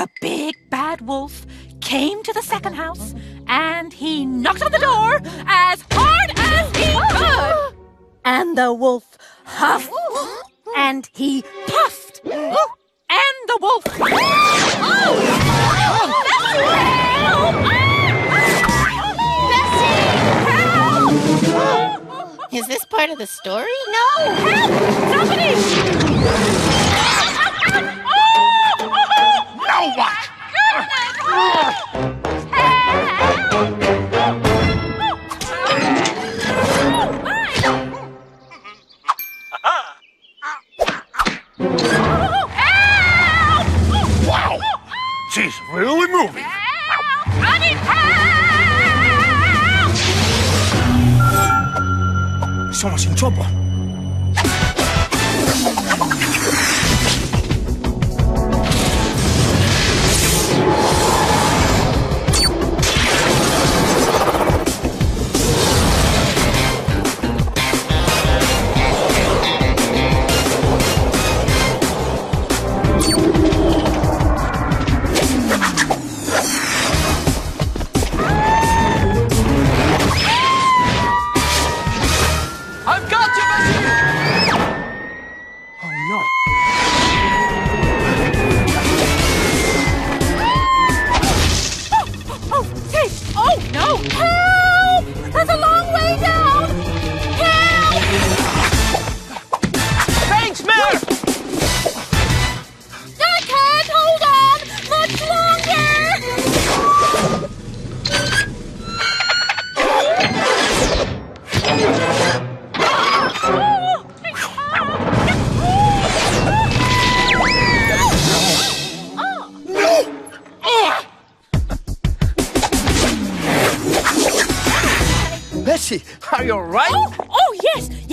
the big bad wolf came to the second house and he knocked on the door as hard as he could. And the wolf huffed and he puffed. And the wolf. Is this part of the story? No! Help! Somebody! Wow! She's really moving. I need help! Someone's in trouble. Bessie, are you alright? Oh, oh, yes!